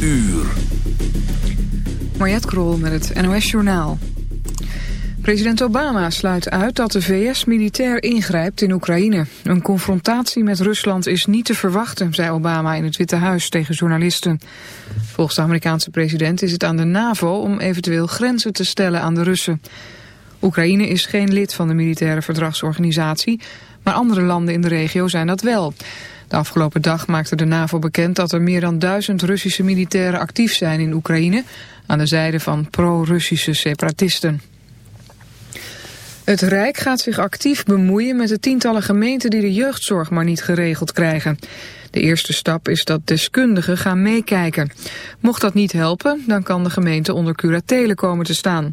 uur. Mariette Krol met het NOS Journaal. President Obama sluit uit dat de VS militair ingrijpt in Oekraïne. Een confrontatie met Rusland is niet te verwachten, zei Obama in het Witte Huis tegen journalisten. Volgens de Amerikaanse president is het aan de NAVO om eventueel grenzen te stellen aan de Russen. Oekraïne is geen lid van de militaire verdragsorganisatie, maar andere landen in de regio zijn dat wel. De afgelopen dag maakte de NAVO bekend dat er meer dan duizend Russische militairen actief zijn in Oekraïne aan de zijde van pro-Russische separatisten. Het Rijk gaat zich actief bemoeien met de tientallen gemeenten die de jeugdzorg maar niet geregeld krijgen. De eerste stap is dat deskundigen gaan meekijken. Mocht dat niet helpen, dan kan de gemeente onder curatele komen te staan.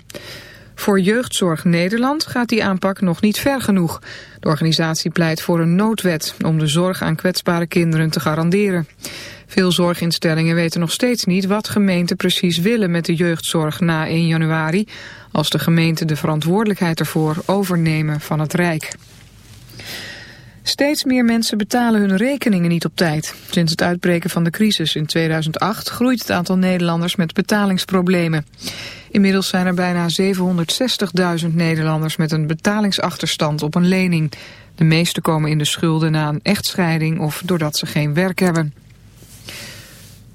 Voor Jeugdzorg Nederland gaat die aanpak nog niet ver genoeg. De organisatie pleit voor een noodwet om de zorg aan kwetsbare kinderen te garanderen. Veel zorginstellingen weten nog steeds niet wat gemeenten precies willen met de jeugdzorg na 1 januari, als de gemeenten de verantwoordelijkheid ervoor overnemen van het Rijk. Steeds meer mensen betalen hun rekeningen niet op tijd. Sinds het uitbreken van de crisis in 2008 groeit het aantal Nederlanders met betalingsproblemen. Inmiddels zijn er bijna 760.000 Nederlanders met een betalingsachterstand op een lening. De meeste komen in de schulden na een echtscheiding of doordat ze geen werk hebben.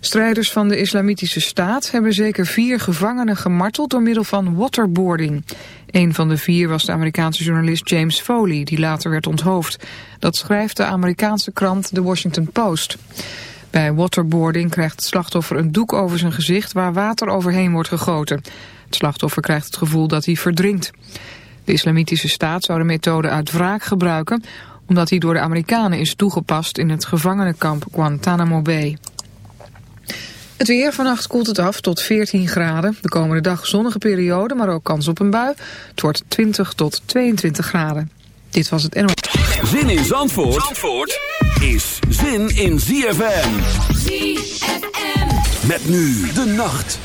Strijders van de Islamitische Staat hebben zeker vier gevangenen gemarteld door middel van waterboarding. Een van de vier was de Amerikaanse journalist James Foley, die later werd onthoofd. Dat schrijft de Amerikaanse krant The Washington Post. Bij waterboarding krijgt het slachtoffer een doek over zijn gezicht waar water overheen wordt gegoten. Het slachtoffer krijgt het gevoel dat hij verdrinkt. De Islamitische Staat zou de methode uit wraak gebruiken... omdat hij door de Amerikanen is toegepast in het gevangenenkamp Guantanamo Bay. Het weer, vannacht koelt het af tot 14 graden. De komende dag zonnige periode, maar ook kans op een bui. Het wordt 20 tot 22 graden. Dit was het NOS. Zin in Zandvoort, Zandvoort is zin in ZFM. ZFM. Met nu de nacht.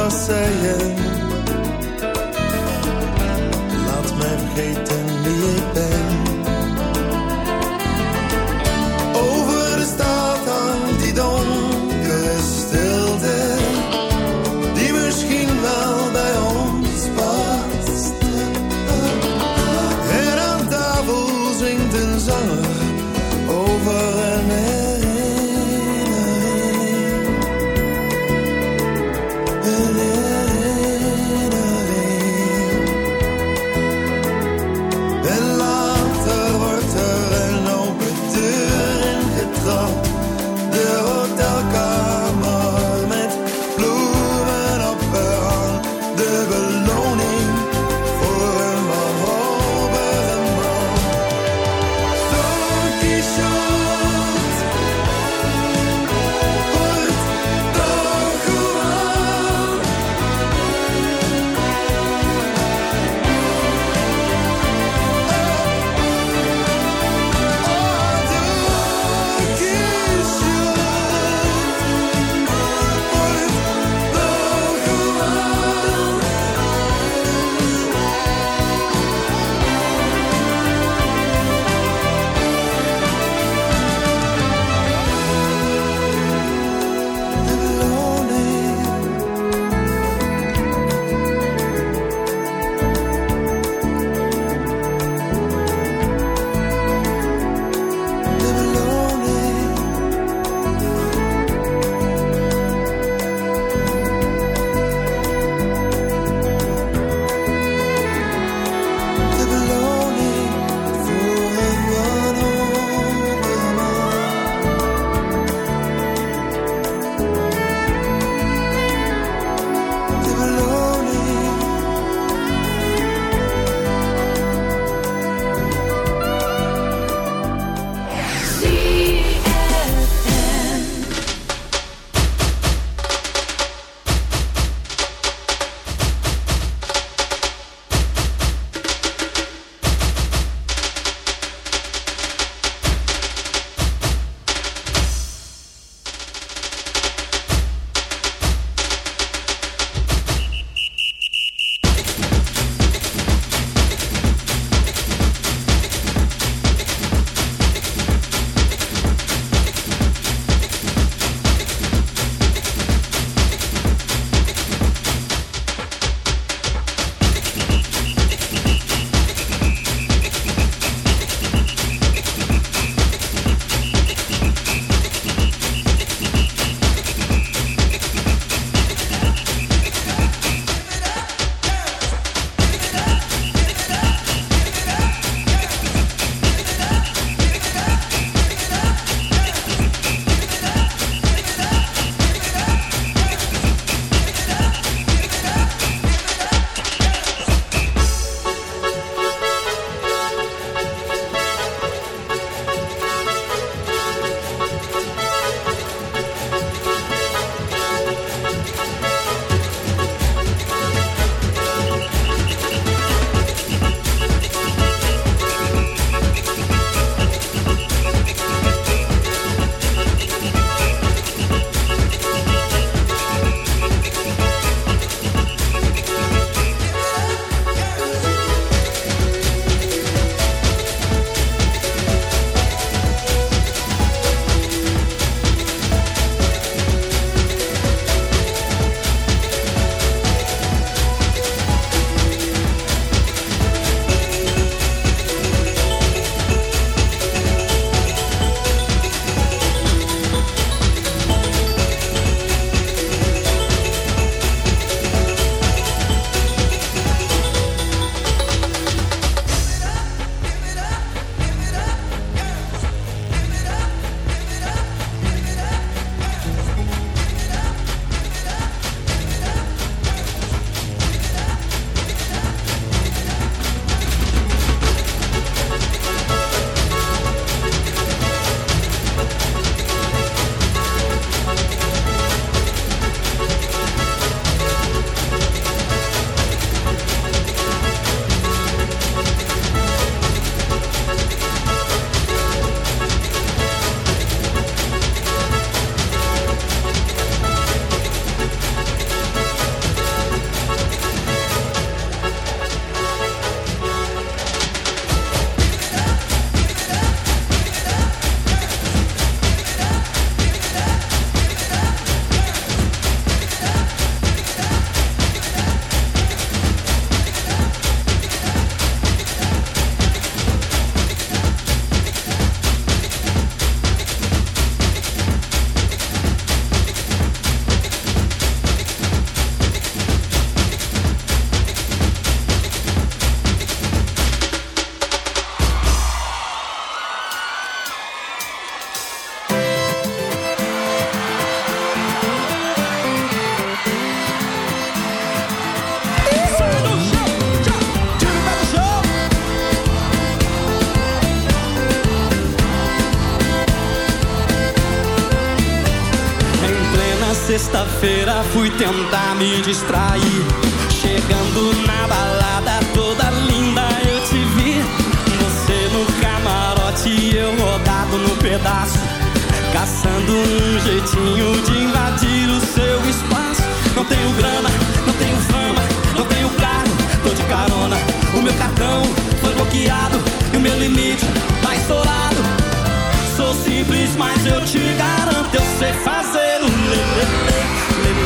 you're saying sexta-feira fui tentar me distrair. Chegando na balada toda linda eu te vi. Você no camarote, eu rodado no pedaço. Caçando um jeitinho de invadir o seu espaço. Não tenho grana, não tenho fama, não tenho carro, tô de carona. O meu cartão foi bloqueado e o meu limite tá estourado. Sou simples, mas eu te garanto, eu sei fazer o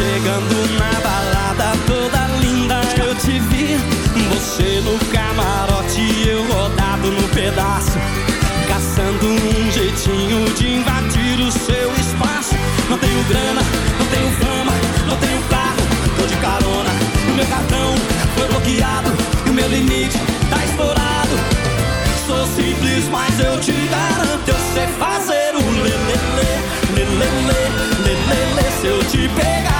Chegando na balada toda linda eu te vi. Você no camarote, eu rodado no pedaço. Caçando um jeitinho de invadir o seu espaço. Não tenho grana, não tenho fama, não tenho carro, tô de carona. O meu cartão foi bloqueado e o meu limite tá estourado. Sou simples, mas eu te garanto, eu sei fazer o lelele, lelele, lelele. Se eu te pegar,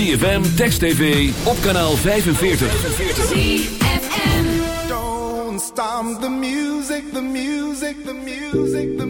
ZFM, Text TV, op kanaal 45. stop the music, the music, the music, the music,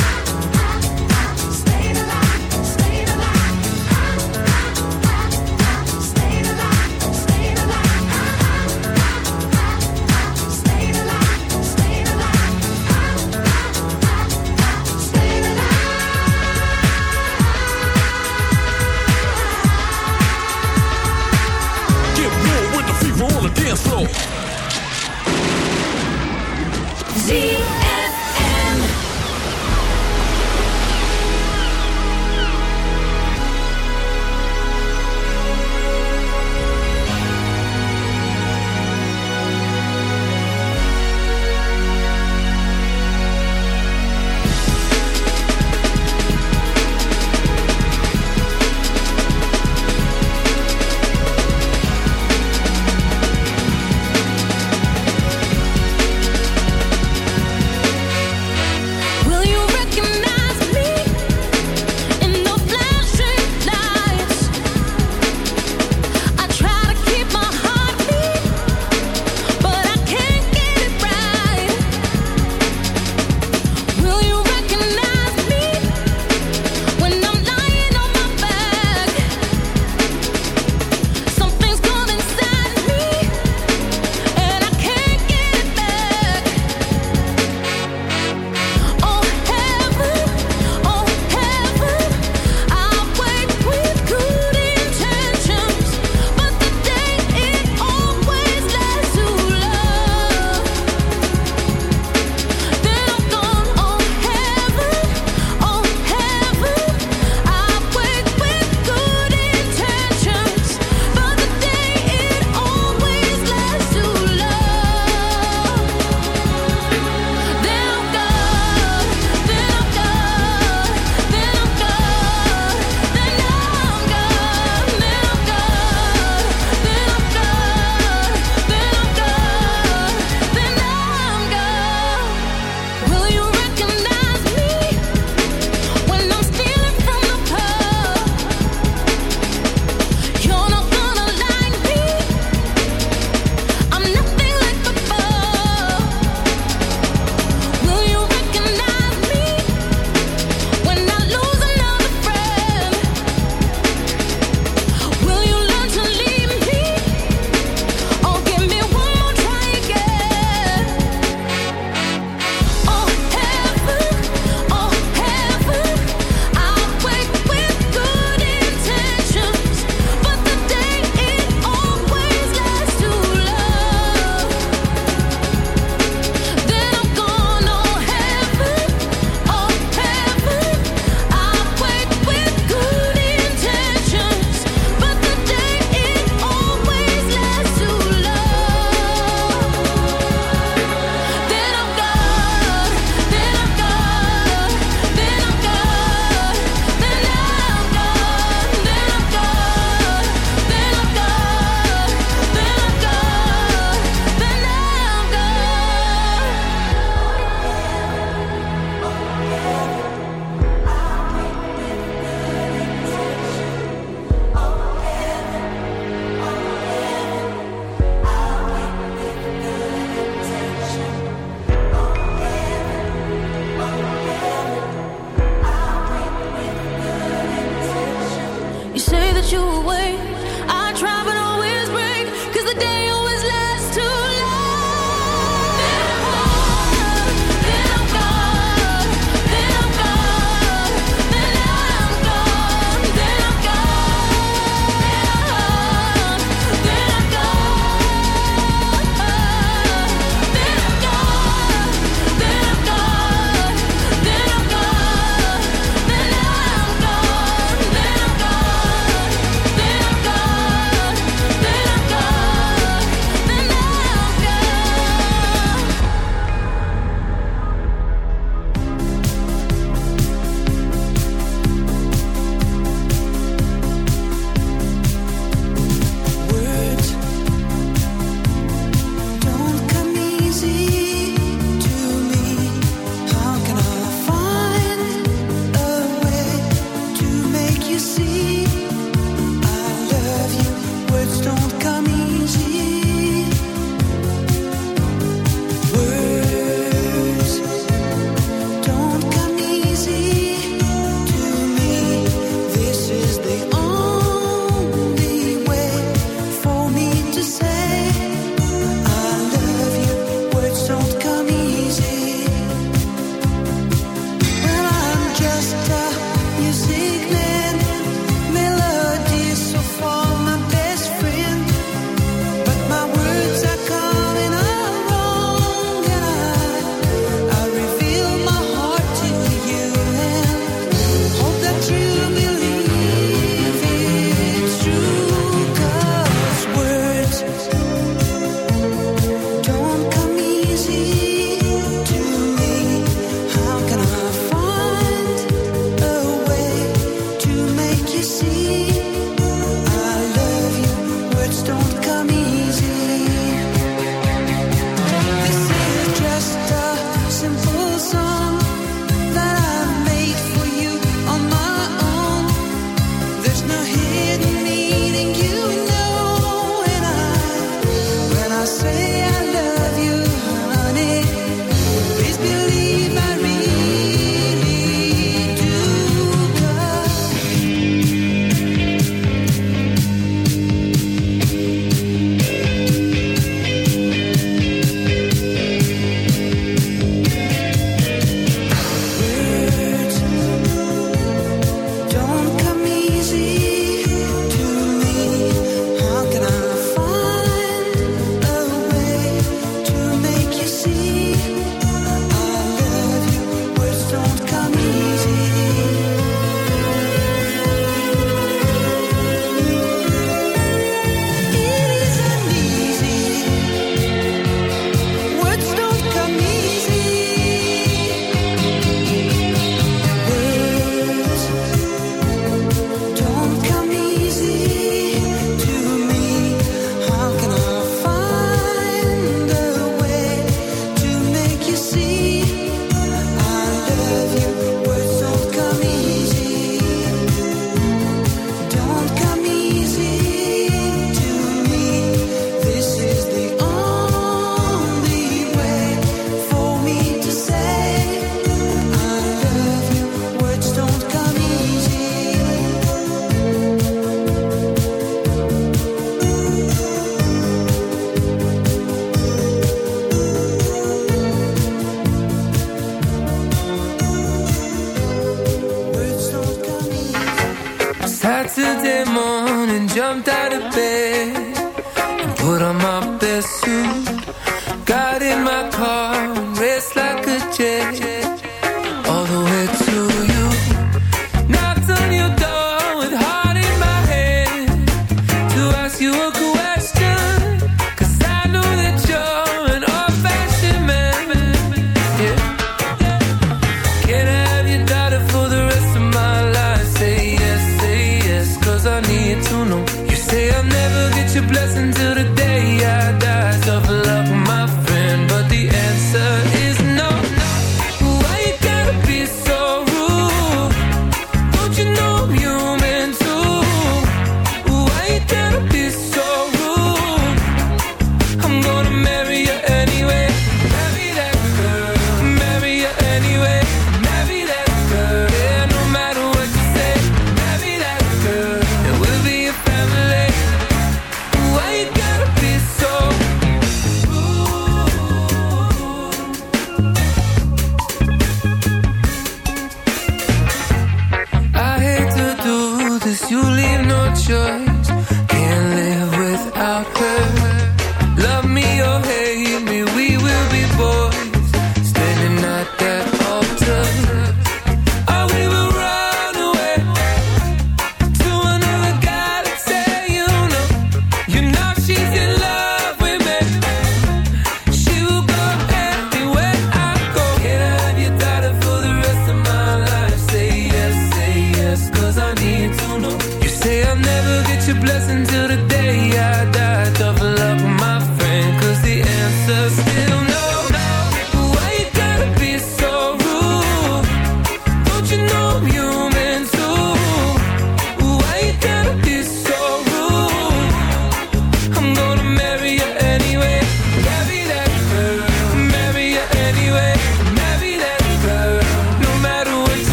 you leave no choice.